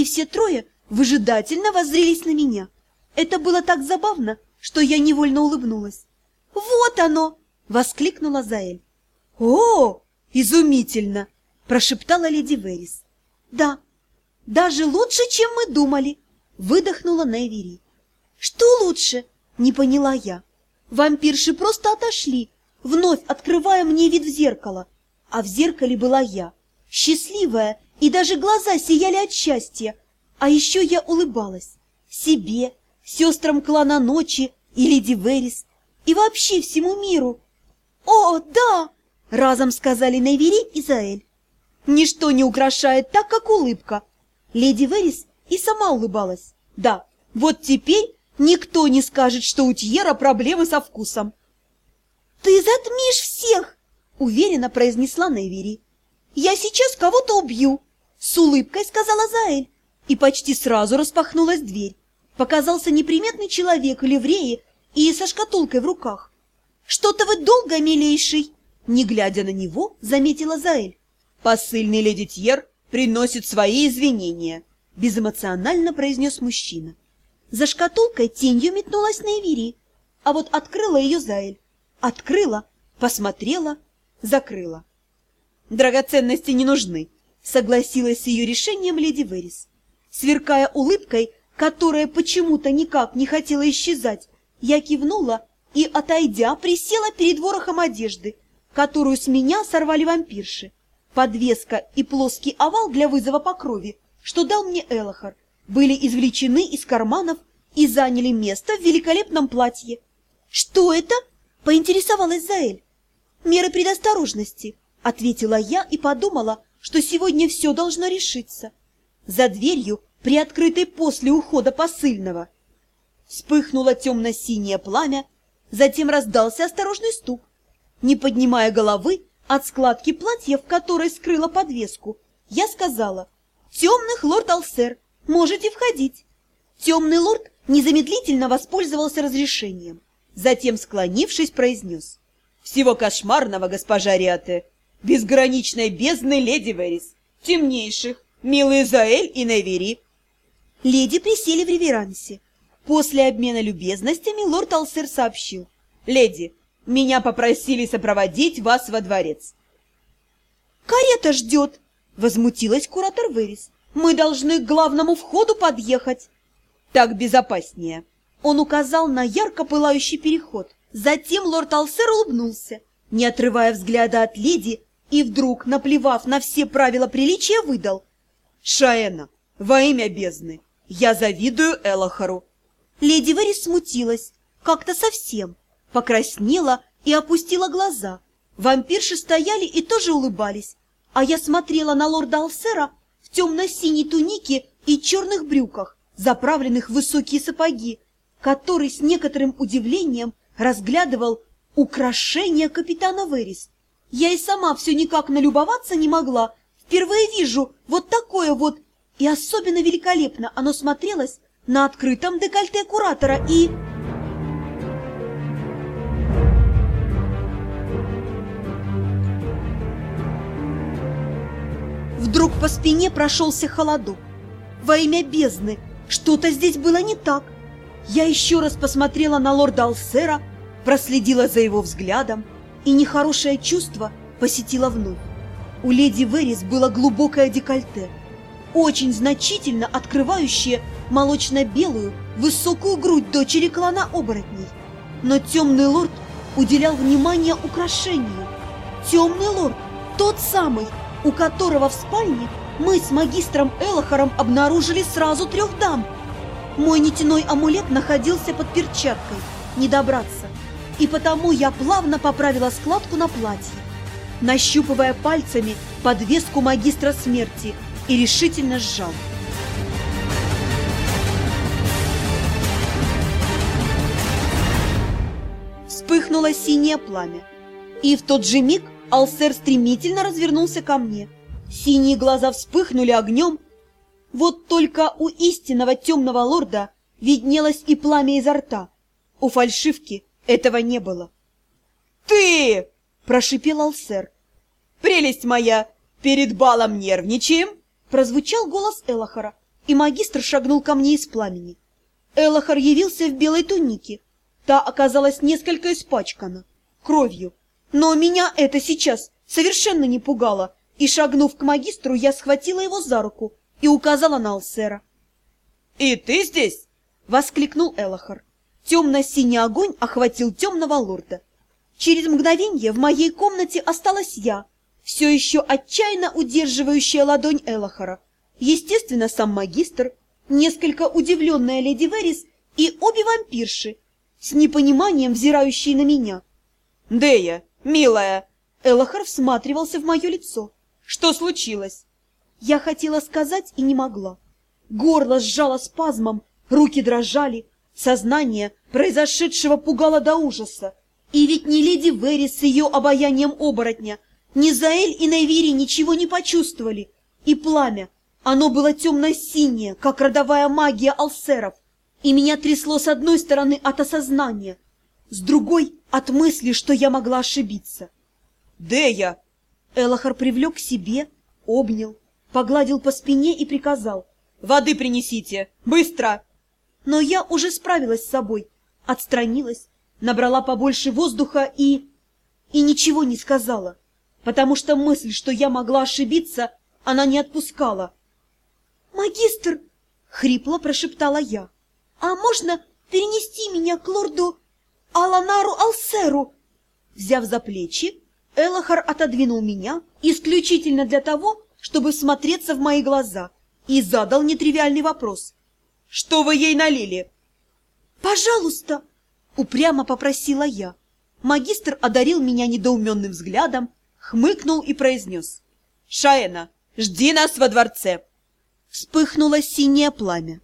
и все трое выжидательно воззрелись на меня. Это было так забавно, что я невольно улыбнулась. «Вот оно!» — воскликнула Заэль. «О, изумительно!» — прошептала леди Верис. «Да, даже лучше, чем мы думали!» — выдохнула Найвери. «Что лучше?» — не поняла я. Вампирши просто отошли, вновь открывая мне вид в зеркало. А в зеркале была я, счастливая, и даже глаза сияли от счастья. А еще я улыбалась себе, сестрам клана ночи и леди Верис, и вообще всему миру. «О, да!» — разом сказали Найвери и Заэль. «Ничто не украшает так, как улыбка». Леди Верис и сама улыбалась. «Да, вот теперь никто не скажет, что у Тьера проблемы со вкусом». «Ты затмишь всех!» — уверенно произнесла Найвери. «Я сейчас кого-то убью!» — с улыбкой сказала Заэль. И почти сразу распахнулась дверь. Показался неприметный человек в ливрее и со шкатулкой в руках. «Что-то вы долго, милейший!» Не глядя на него, заметила Заэль. «Посыльный леди Тьер приносит свои извинения», безэмоционально произнес мужчина. За шкатулкой тенью метнулась на Эвири, а вот открыла ее Заэль. Открыла, посмотрела, закрыла. «Драгоценности не нужны», согласилась с ее решением леди Верис. Сверкая улыбкой, которая почему-то никак не хотела исчезать, я кивнула и, отойдя, присела перед ворохом одежды, которую с меня сорвали вампирши. Подвеска и плоский овал для вызова по крови, что дал мне Элохар, были извлечены из карманов и заняли место в великолепном платье. «Что это?» — поинтересовалась Заэль. «Меры предосторожности», — ответила я и подумала, что сегодня все должно решиться. За дверью, приоткрытой после ухода посыльного, вспыхнуло темно-синее пламя, затем раздался осторожный стук. Не поднимая головы от складки платья, в которой скрыла подвеску, я сказала, «Темных, лорд Алсер, можете входить». Темный лорд незамедлительно воспользовался разрешением. Затем, склонившись, произнес, «Всего кошмарного, госпожа Риате, безграничной бездны леди Верис, темнейших, милые Заэль и Невери». Леди присели в реверансе. После обмена любезностями лорд Алсер сообщил. «Леди, меня попросили сопроводить вас во дворец». «Карета ждет!» — возмутилась куратор Верис. «Мы должны к главному входу подъехать». «Так безопаснее». Он указал на ярко пылающий переход. Затем лорд Алсер улыбнулся, не отрывая взгляда от леди, и вдруг, наплевав на все правила приличия, выдал. «Шаэна, во имя бездны, я завидую Элохару. Леди Верис смутилась, как-то совсем, покраснела и опустила глаза. Вампирши стояли и тоже улыбались, а я смотрела на лорда Алсера в темно-синей тунике и черных брюках, заправленных в высокие сапоги, который с некоторым удивлением разглядывал украшения капитана Верис. Я и сама все никак налюбоваться не могла. Впервые вижу вот такое вот, и особенно великолепно оно смотрелось на открытом декольте куратора и... Вдруг по спине прошелся холодок. Во имя бездны, что-то здесь было не так. Я еще раз посмотрела на лорда Алсера, проследила за его взглядом, и нехорошее чувство посетило вновь. У леди Верис было глубокое декольте – очень значительно открывающее молочно-белую высокую грудь дочери клана оборотней. Но темный лорд уделял внимание украшению. Темный лорд, тот самый, у которого в спальне мы с магистром Элохором обнаружили сразу трех дам. Мой нитяной амулет находился под перчаткой, не добраться, и потому я плавно поправила складку на платье, нащупывая пальцами подвеску магистра смерти – и решительно сжал. Вспыхнуло синее пламя, и в тот же миг Алсер стремительно развернулся ко мне. Синие глаза вспыхнули огнем. Вот только у истинного темного лорда виднелось и пламя изо рта. У фальшивки этого не было. «Ты!» – прошипел Алсер. «Прелесть моя! Перед балом нервничаем?» Прозвучал голос Элохора, и магистр шагнул ко мне из пламени. Элохар явился в белой тунике. Та оказалась несколько испачкана кровью. Но меня это сейчас совершенно не пугало, и, шагнув к магистру, я схватила его за руку и указала на Алсера. «И ты здесь?» — воскликнул Элохар. Темно-синий огонь охватил темного лорда. Через мгновение в моей комнате осталась я, все еще отчаянно удерживающая ладонь Элохара. Естественно, сам магистр, несколько удивленная леди Верис и обе вампирши, с непониманием взирающие на меня. «Дея, милая!» Элохар всматривался в мое лицо. «Что случилось?» Я хотела сказать и не могла. Горло сжало спазмом, руки дрожали, сознание произошедшего пугало до ужаса. И ведь ни леди Верис с ее обаянием оборотня, ни Заэль и Найвири ничего не почувствовали. И пламя, оно было темно-синее, как родовая магия алсеров, и меня трясло с одной стороны от осознания, с другой — от мысли, что я могла ошибиться. «Дея!» Элохар привлек к себе, обнял, погладил по спине и приказал. «Воды принесите! Быстро!» Но я уже справилась с собой, отстранилась, набрала побольше воздуха и... и ничего не сказала, потому что мысль, что я могла ошибиться, она не отпускала. «Магистр!» — хрипло прошептала я. «А можно перенести меня к лорду Аланару Алсеру?» Взяв за плечи, Элохар отодвинул меня исключительно для того, чтобы смотреться в мои глаза, и задал нетривиальный вопрос. «Что вы ей налили?» «Пожалуйста!» — упрямо попросила я. Магистр одарил меня недоуменным взглядом, хмыкнул и произнес. «Шаэна, жди нас во дворце!» Вспыхнуло синее пламя.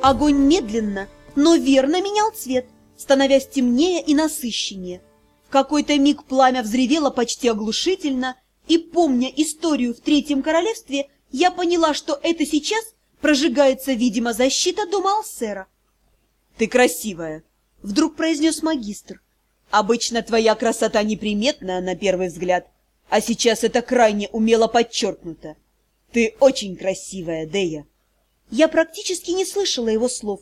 Огонь медленно, но верно менял цвет, становясь темнее и насыщеннее. Какой-то миг пламя взревело почти оглушительно, и, помня историю в Третьем Королевстве, я поняла, что это сейчас прожигается, видимо, защита дома Алсера. «Ты красивая!» — вдруг произнес магистр. «Обычно твоя красота неприметная на первый взгляд, а сейчас это крайне умело подчеркнуто. Ты очень красивая, Дея!» Я практически не слышала его слов.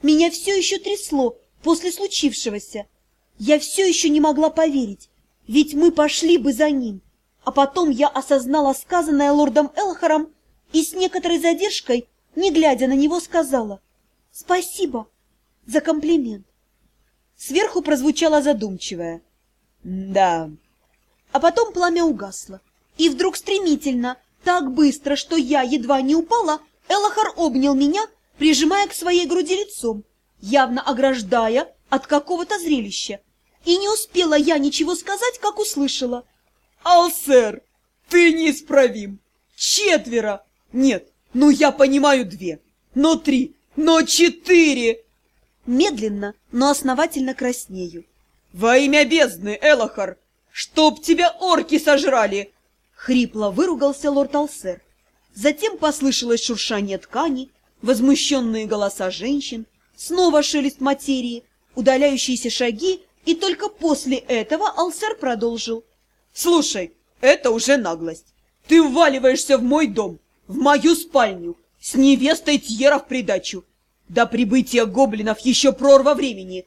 Меня все еще трясло после случившегося. Я все еще не могла поверить, ведь мы пошли бы за ним. А потом я осознала сказанное лордом Элхаром и с некоторой задержкой, не глядя на него, сказала «Спасибо за комплимент». Сверху прозвучало задумчивое «Да». А потом пламя угасло. И вдруг стремительно, так быстро, что я едва не упала, Элохар обнял меня, прижимая к своей груди лицом, явно ограждая от какого-то зрелища. И не успела я ничего сказать, как услышала. «Алсер, ты неисправим! Четверо! Нет, ну я понимаю две, но три, но четыре!» Медленно, но основательно краснею. «Во имя бездны, Элохар! Чтоб тебя орки сожрали!» Хрипло выругался лорд Алсер. Затем послышалось шуршание ткани, возмущенные голоса женщин, снова шелест материи, удаляющиеся шаги, и только после этого Алсер продолжил. «Слушай, это уже наглость. Ты вваливаешься в мой дом, в мою спальню, с невестой Тьера в придачу. До прибытия гоблинов еще прорва времени».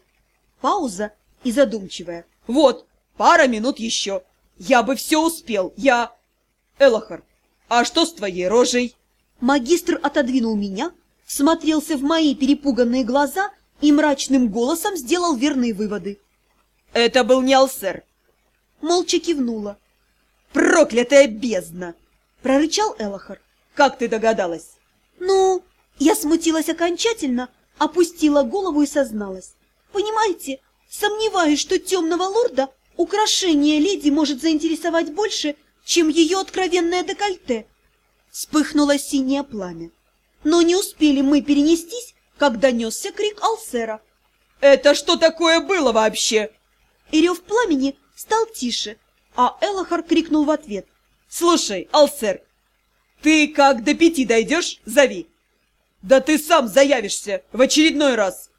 Пауза и задумчивая. «Вот, пара минут еще. Я бы все успел. Я... Элохар, «А что с твоей рожей?» Магистр отодвинул меня, смотрелся в мои перепуганные глаза и мрачным голосом сделал верные выводы. «Это был не Алсер!» Молча кивнула. «Проклятая бездна!» — прорычал Элохар. «Как ты догадалась?» «Ну...» Я смутилась окончательно, опустила голову и созналась. «Понимаете, сомневаюсь, что темного лорда украшение леди может заинтересовать больше, чем ее откровенное декольте. Вспыхнуло синее пламя. Но не успели мы перенестись, как донесся крик Алсера. «Это что такое было вообще?» И рев пламени стал тише, а Элохар крикнул в ответ. «Слушай, Алсер, ты как до пяти дойдешь, зови. Да ты сам заявишься в очередной раз».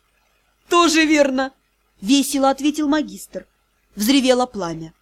«Тоже верно», — весело ответил магистр. взревело пламя.